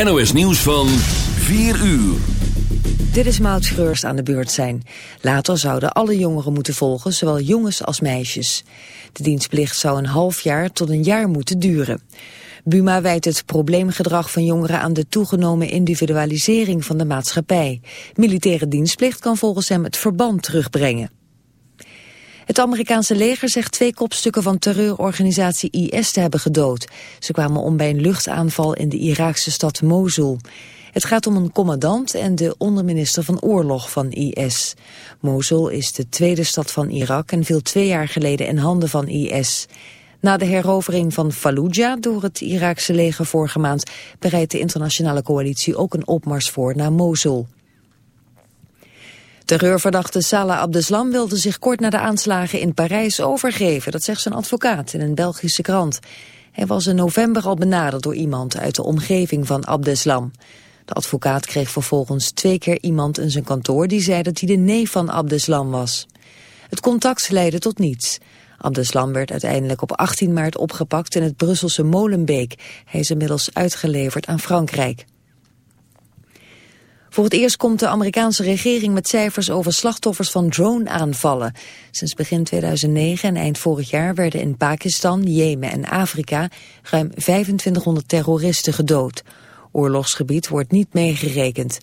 NOS Nieuws van 4 uur. Dit is Maud Schreurs aan de beurt zijn. Later zouden alle jongeren moeten volgen, zowel jongens als meisjes. De dienstplicht zou een half jaar tot een jaar moeten duren. Buma wijt het probleemgedrag van jongeren aan de toegenomen individualisering van de maatschappij. Militaire dienstplicht kan volgens hem het verband terugbrengen. Het Amerikaanse leger zegt twee kopstukken van terreurorganisatie IS te hebben gedood. Ze kwamen om bij een luchtaanval in de Iraakse stad Mosul. Het gaat om een commandant en de onderminister van oorlog van IS. Mosul is de tweede stad van Irak en viel twee jaar geleden in handen van IS. Na de herovering van Fallujah door het Iraakse leger vorige maand... bereidt de internationale coalitie ook een opmars voor naar Mosul. Terreurverdachte Salah Abdeslam wilde zich kort na de aanslagen in Parijs overgeven. Dat zegt zijn advocaat in een Belgische krant. Hij was in november al benaderd door iemand uit de omgeving van Abdeslam. De advocaat kreeg vervolgens twee keer iemand in zijn kantoor... die zei dat hij de neef van Abdeslam was. Het contact leidde tot niets. Abdeslam werd uiteindelijk op 18 maart opgepakt in het Brusselse Molenbeek. Hij is inmiddels uitgeleverd aan Frankrijk. Voor het eerst komt de Amerikaanse regering met cijfers over slachtoffers van drone-aanvallen. Sinds begin 2009 en eind vorig jaar werden in Pakistan, Jemen en Afrika ruim 2500 terroristen gedood. Oorlogsgebied wordt niet meegerekend.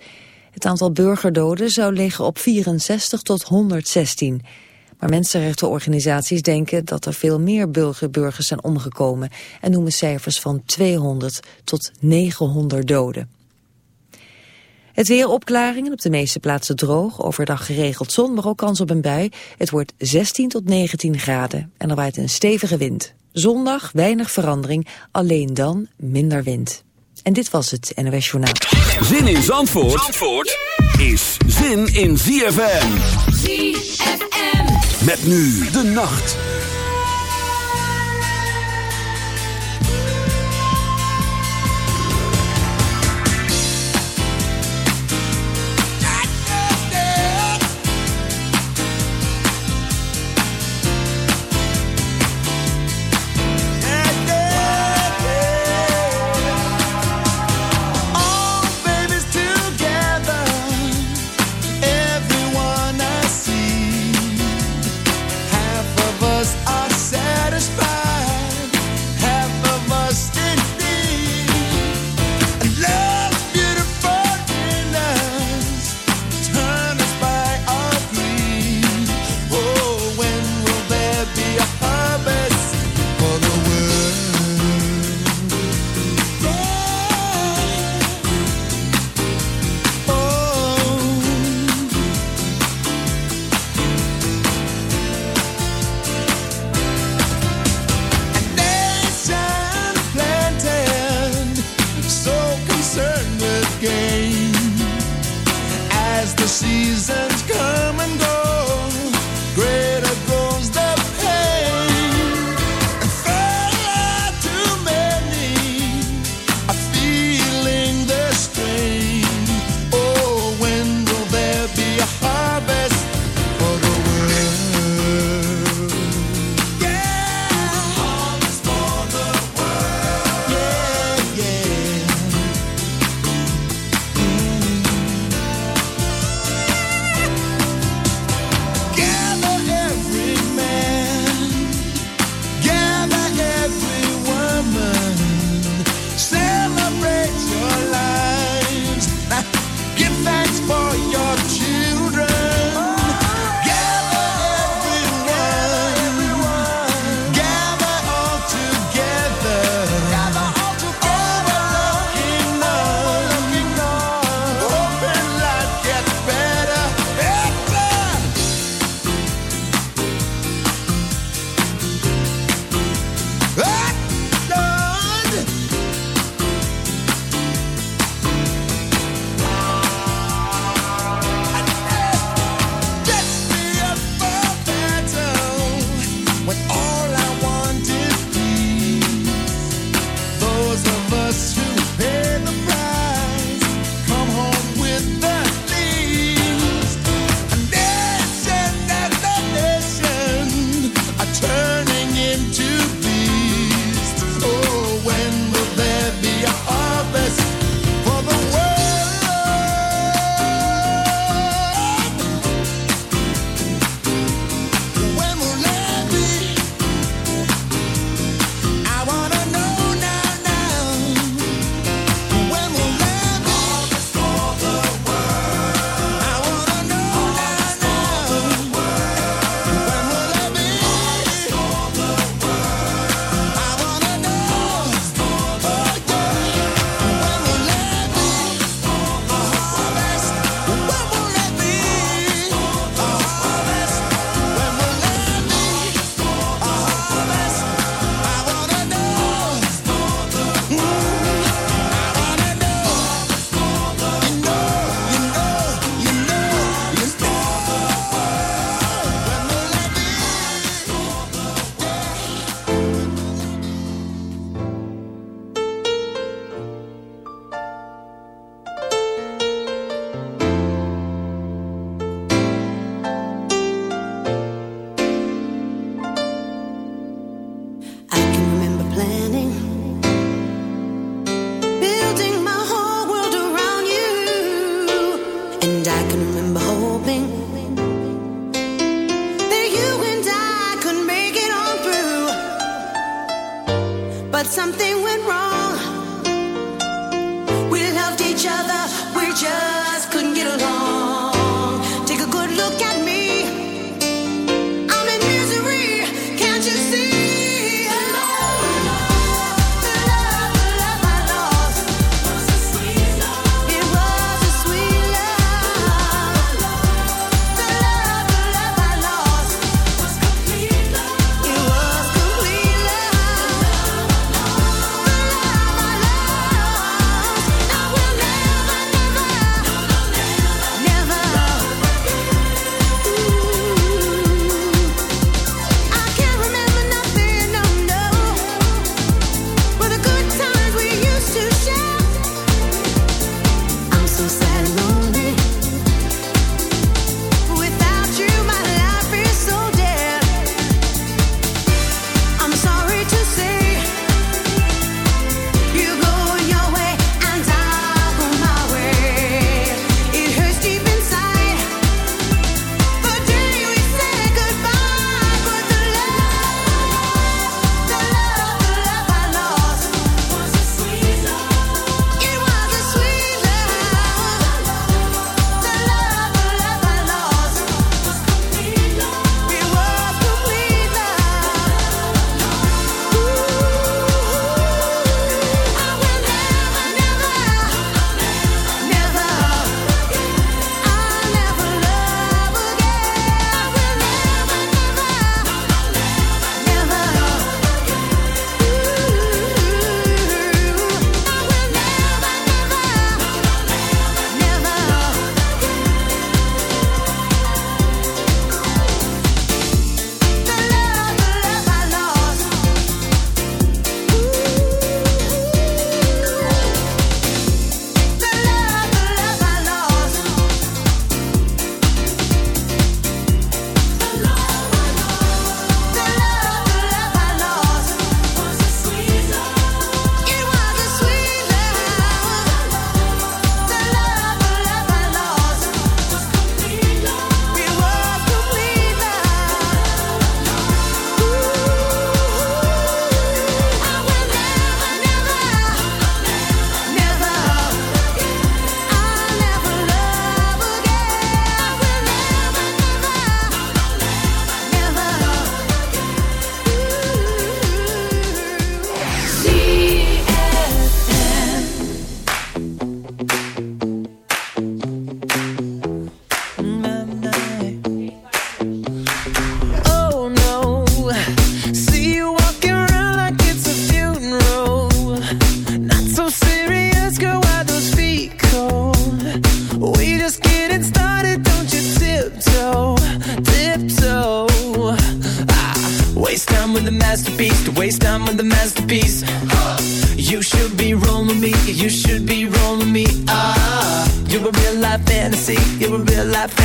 Het aantal burgerdoden zou liggen op 64 tot 116. Maar mensenrechtenorganisaties denken dat er veel meer burgers zijn omgekomen... en noemen cijfers van 200 tot 900 doden. Het weer opklaringen, op de meeste plaatsen droog. Overdag geregeld zon, maar ook kans op een bui. Het wordt 16 tot 19 graden en er waait een stevige wind. Zondag weinig verandering, alleen dan minder wind. En dit was het NOS Journaal. Zin in Zandvoort, Zandvoort is zin in ZFM. ZFM. Met nu de nacht.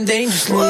living dangerously.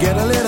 They a friends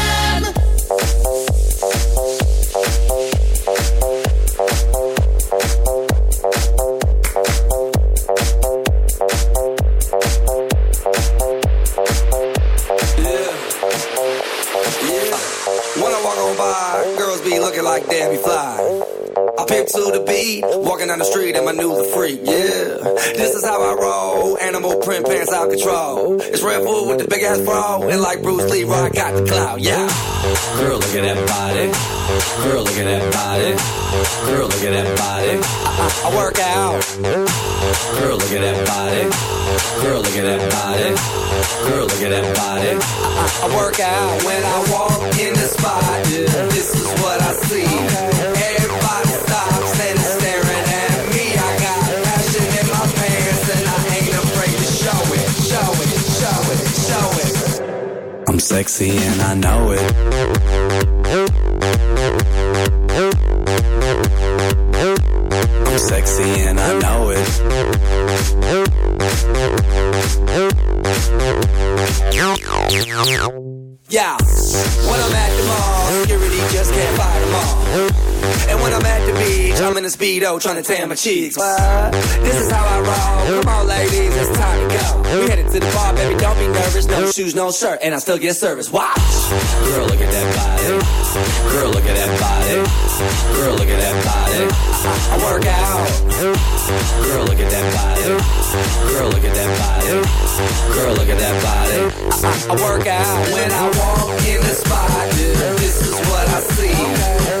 Walking down the street and my new the freak, yeah. This is how I roll, animal print pants out control. It's Red Bull with the big ass bra, and like Bruce Lee, I got the clout, yeah. Girl, look at that body. Girl, look at that body. Girl, look at that body. I, I, I work out. Girl, look at that body. Girl, look at that body. Girl, look at that body. I, I, I work out when I walk in the spot. Yeah, this is what I see. Everybody stops and sexy and I know it. I'm sexy and I know it. Yeah, when I'm at the mall, security just can't fight them all. And when I'm at the beach, I'm in a speedo trying to tan my cheeks. But this is how I roll. We headed to the bar, baby, don't be nervous. No shoes, no shirt, and I still get service. Watch. Girl, look at that body. Girl, look at that body. Girl, look at that body. I, work out. Girl, look at that body. Girl, look at that body. Girl, look at that body. I work out when I walk in the spot. Yeah, this is what I see.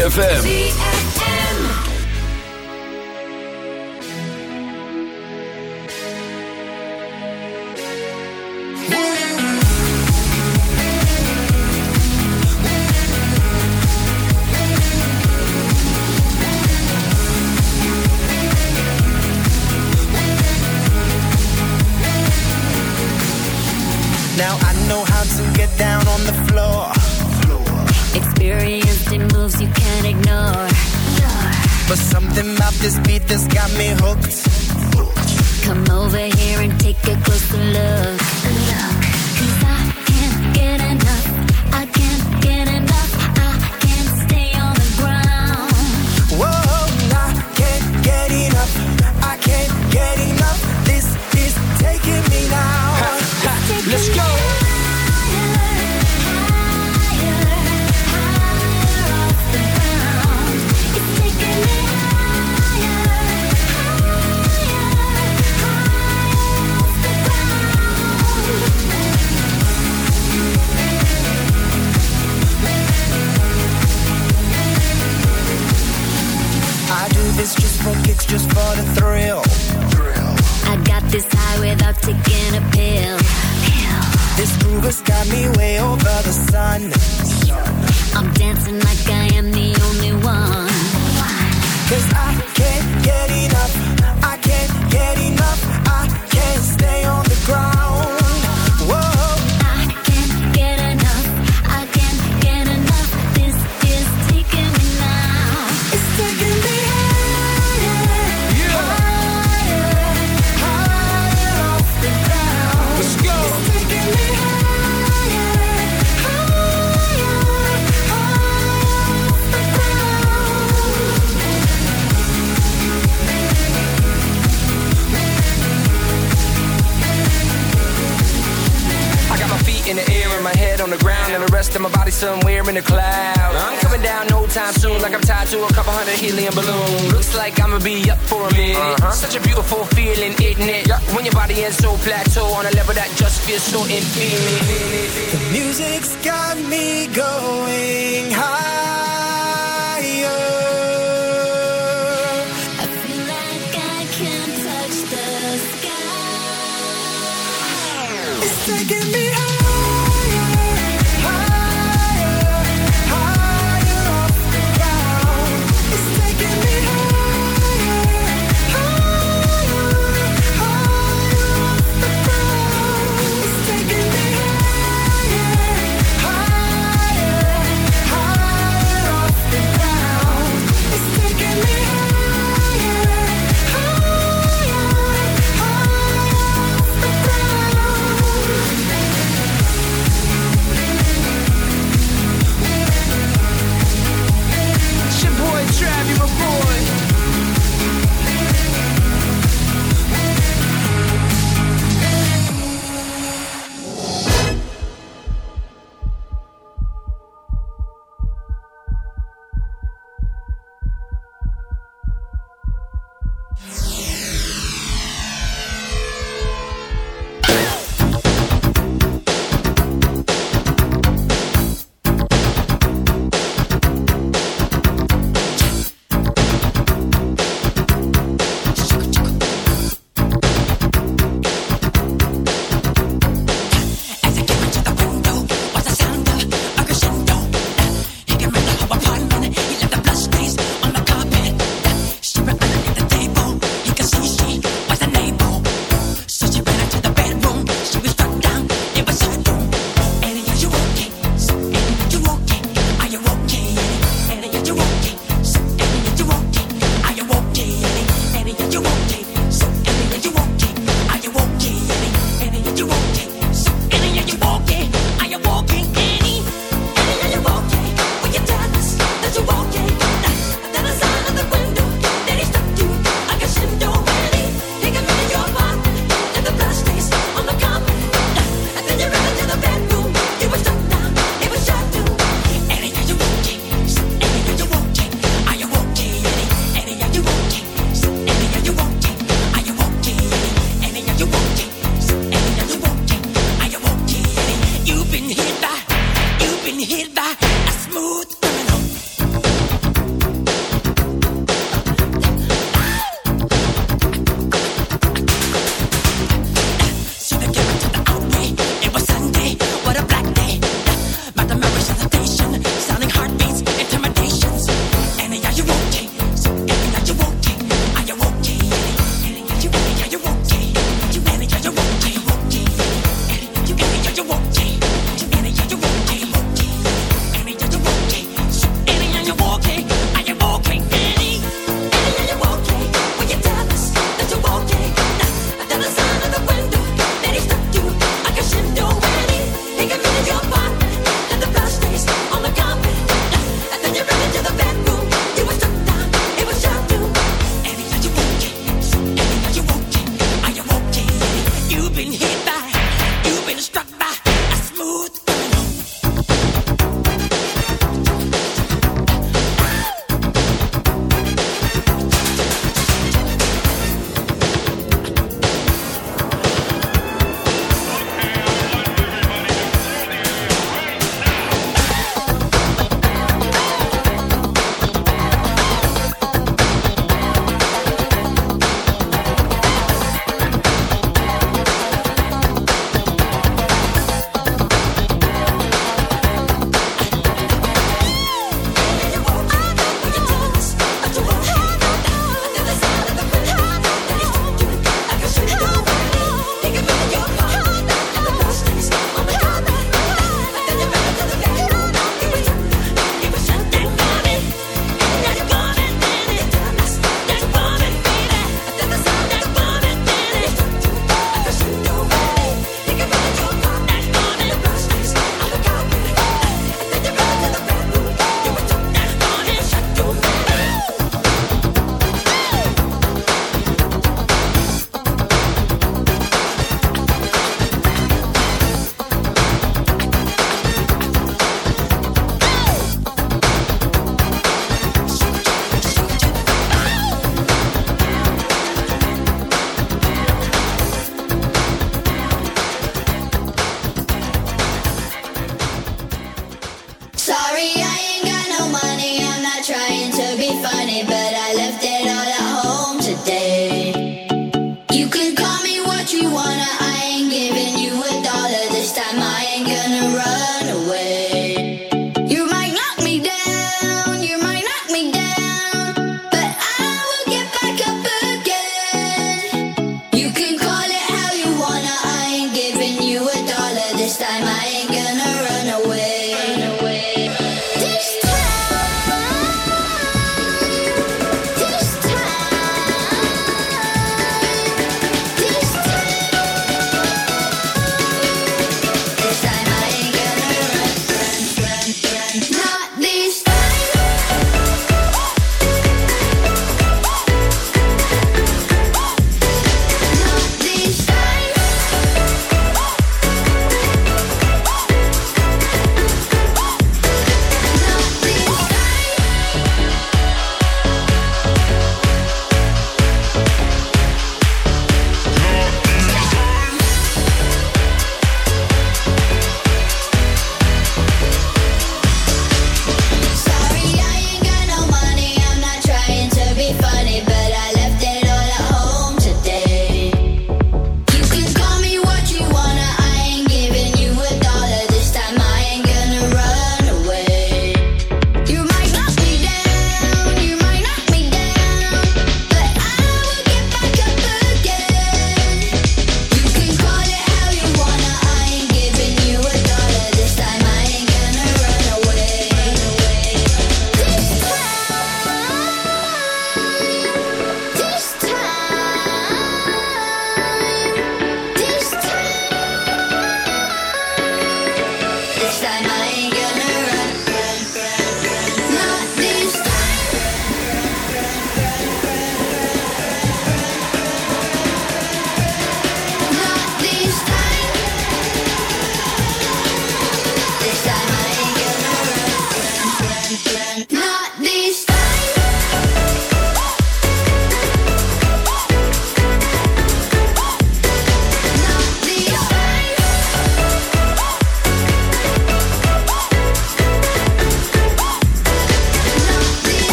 ZFM. love.